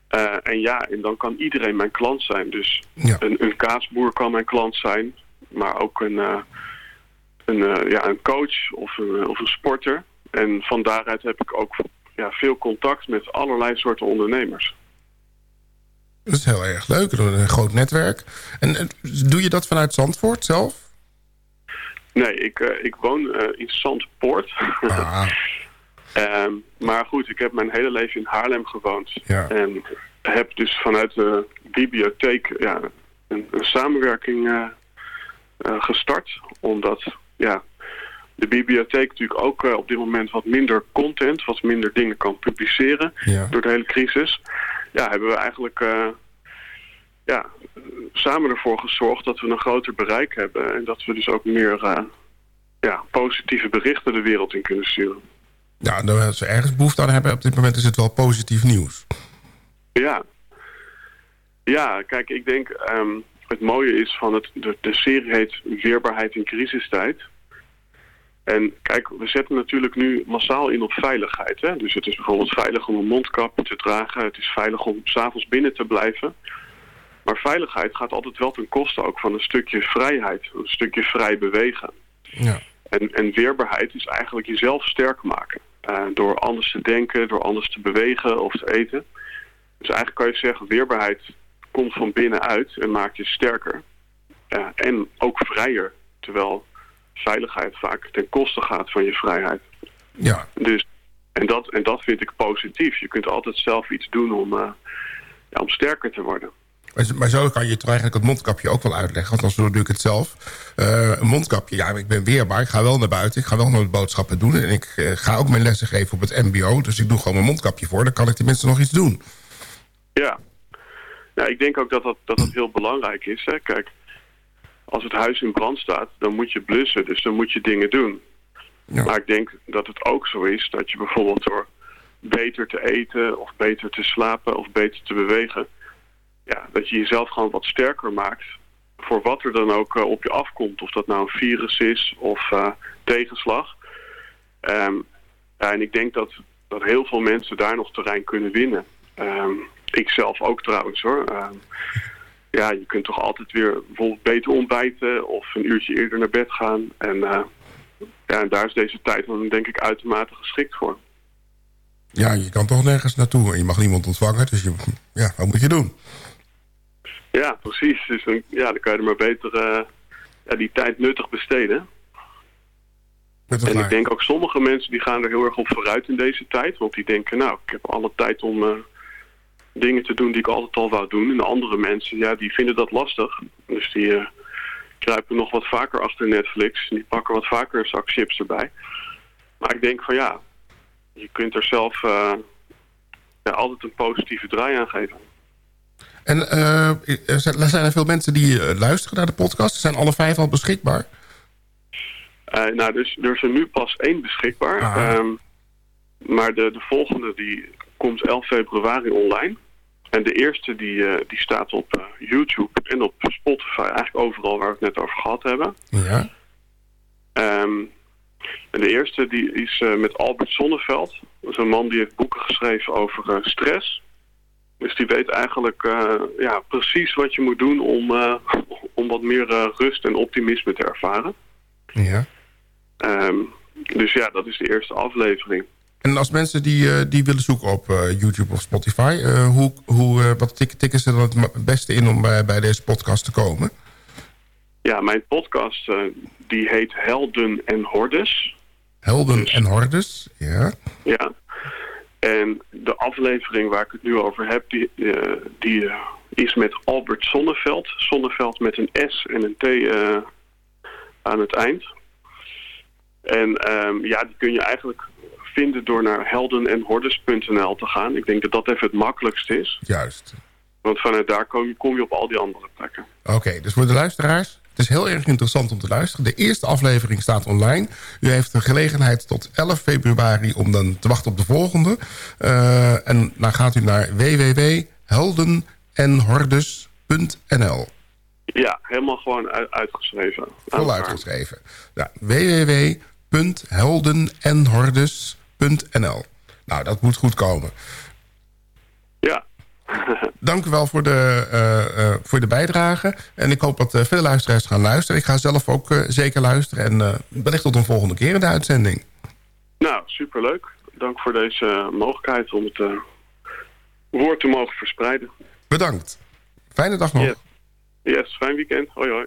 Eh, en ja, en dan kan iedereen mijn klant zijn. Dus een, een kaasboer kan mijn klant zijn, maar ook een, eh, een, eh, ja, een coach of een, of een sporter. En van daaruit heb ik ook ja, veel contact met allerlei soorten ondernemers. Dat is heel erg leuk. Een groot netwerk. En doe je dat vanuit Zandvoort zelf? Nee, ik, eh, ik woon eh, in Zandpoort. Ehm, maar goed, ik heb mijn hele leven in Haarlem gewoond. En heb dus vanuit de bibliotheek ja, een, een samenwerking eh, gestart. Omdat ja, de bibliotheek natuurlijk ook op dit moment wat minder content, wat minder dingen kan publiceren door de hele crisis. Ja, hebben we eigenlijk ja, samen ervoor gezorgd dat we een groter bereik hebben. En dat we dus ook meer eh, ja, positieve berichten de wereld in kunnen sturen. Ja, als ze ergens behoefte aan hebben op dit moment is het wel positief nieuws. Ja. Ja, kijk, ik denk ehm, het mooie is van het, de, de serie heet Weerbaarheid in crisistijd. En kijk, we zetten natuurlijk nu massaal in op veiligheid. Hè? Dus het is bijvoorbeeld veilig om een mondkap te dragen. Het is veilig om s'avonds binnen te blijven. Maar veiligheid gaat altijd wel ten koste ook van een stukje vrijheid. Een stukje vrij bewegen. Ja. En, en weerbaarheid is eigenlijk jezelf sterk maken. Eh, door anders te denken, door anders te bewegen of te eten. Dus eigenlijk kan je zeggen, weerbaarheid komt van binnenuit en maakt je sterker. Eh, en ook vrijer. Terwijl veiligheid vaak ten koste gaat van je vrijheid. Ja. Dus, en, dat, en dat vind ik positief. Je kunt altijd zelf iets doen om, eh, ja, om sterker te worden. Maar, maar zo kan je toch eigenlijk het mondkapje ook wel uitleggen. Want anders doe ik het zelf. Eh, een mondkapje, ja, ik ben weerbaar. Ik ga wel naar buiten. Ik ga wel nog boodschappen doen. En ik eh, ga ook mijn lessen geven op het mbo. Dus ik doe gewoon mijn mondkapje voor. Dan kan ik tenminste nog iets doen. Ja. ja, ik denk ook dat dat, dat dat heel belangrijk is. Hè. Kijk, als het huis in brand staat, dan moet je blussen. Dus dan moet je dingen doen. Maar ik denk dat het ook zo is dat je bijvoorbeeld door beter te eten... of beter te slapen of beter te bewegen... Ja, dat je jezelf gewoon wat sterker maakt voor wat er dan ook eh, op je afkomt. Of dat nou een virus is of eh, tegenslag. Ehm, ja, en ik denk dat, dat heel veel mensen daar nog terrein kunnen winnen. Ehm, ik zelf ook trouwens hoor. Ehm, ja, je kunt toch altijd weer bijvoorbeeld beter ontbijten of een uurtje eerder naar bed gaan. En, eh, ja, en daar is deze tijd dan denk ik uitermate geschikt voor. Ja, je kan toch nergens naartoe. Je mag niemand ontvangen. Dus je, ja, wat moet je doen? Ja, precies. Dus dan, ja, dan kan je er maar beter eh, ja, die tijd nuttig besteden. En ik denk ook sommige mensen die gaan er heel erg op vooruit in deze tijd. Want die denken, nou, ik heb alle tijd om eh, dingen te doen die ik altijd al wou doen. En andere mensen, ja, die vinden dat lastig. Dus die eh, kruipen nog wat vaker achter Netflix. En die pakken wat vaker een zak chips erbij. Maar ik denk van ja, je kunt er zelf ja, altijd een positieve draai aan geven. En eh, er zijn er veel mensen die eh, luisteren naar de podcast. Zijn alle vijf al beschikbaar? Eh, nou, dus er is er nu pas één beschikbaar. Ehm, maar de, de volgende die komt 11 februari online. En de eerste die, die staat op YouTube en op Spotify. Eigenlijk overal waar we het net over gehad hebben. Ja. Ehm, en de eerste die is met Albert Sonneveld. Dat is een man die heeft boeken geschreven over stress. Dus die weet eigenlijk eh, ja, precies wat je moet doen om, eh, om wat meer eh, rust en optimisme te ervaren. Ja. Ehm, dus ja, dat is de eerste aflevering. En als mensen die, die willen zoeken op YouTube of Spotify... hoe, hoe, wat tik- tikken ze dan het beste in om bij, bij deze podcast te komen? Ja, mijn podcast die heet Helden en Hordes. Helden en Hordes, ja. Ja. En de aflevering waar ik het nu over heb, die, eh, die eh, is met Albert Sonneveld. Sonneveld met een S en een T eh, aan het eind. En ehm, ja, die kun je eigenlijk vinden door naar heldenenhordes.nl te gaan. Ik denk dat dat even het makkelijkste is. Juist. Want vanuit daar kom je, kom je op al die andere plekken. Oké, dus voor de luisteraars... Het is heel erg interessant om te luisteren. De eerste aflevering staat online. U heeft de gelegenheid tot 11 februari om dan te wachten op de volgende. Eh, en dan gaat u naar www.heldenenhordes.nl Ja, helemaal gewoon uitgeschreven. Vol uitgeschreven. Ja, www.heldenenhordes.nl Nou, dat moet goed komen. Ja, Dank u wel voor de, eh, eh, voor de bijdrage. En ik hoop dat eh, veel luisteraars gaan luisteren. Ik ga zelf ook zeker luisteren. En wellicht tot een volgende keer in de uitzending. Nou, superleuk. Dank voor deze mogelijkheid om het woord te mogen verspreiden. Bedankt. Fijne dag nog. Yes, yes fijn weekend. Hoi hoi.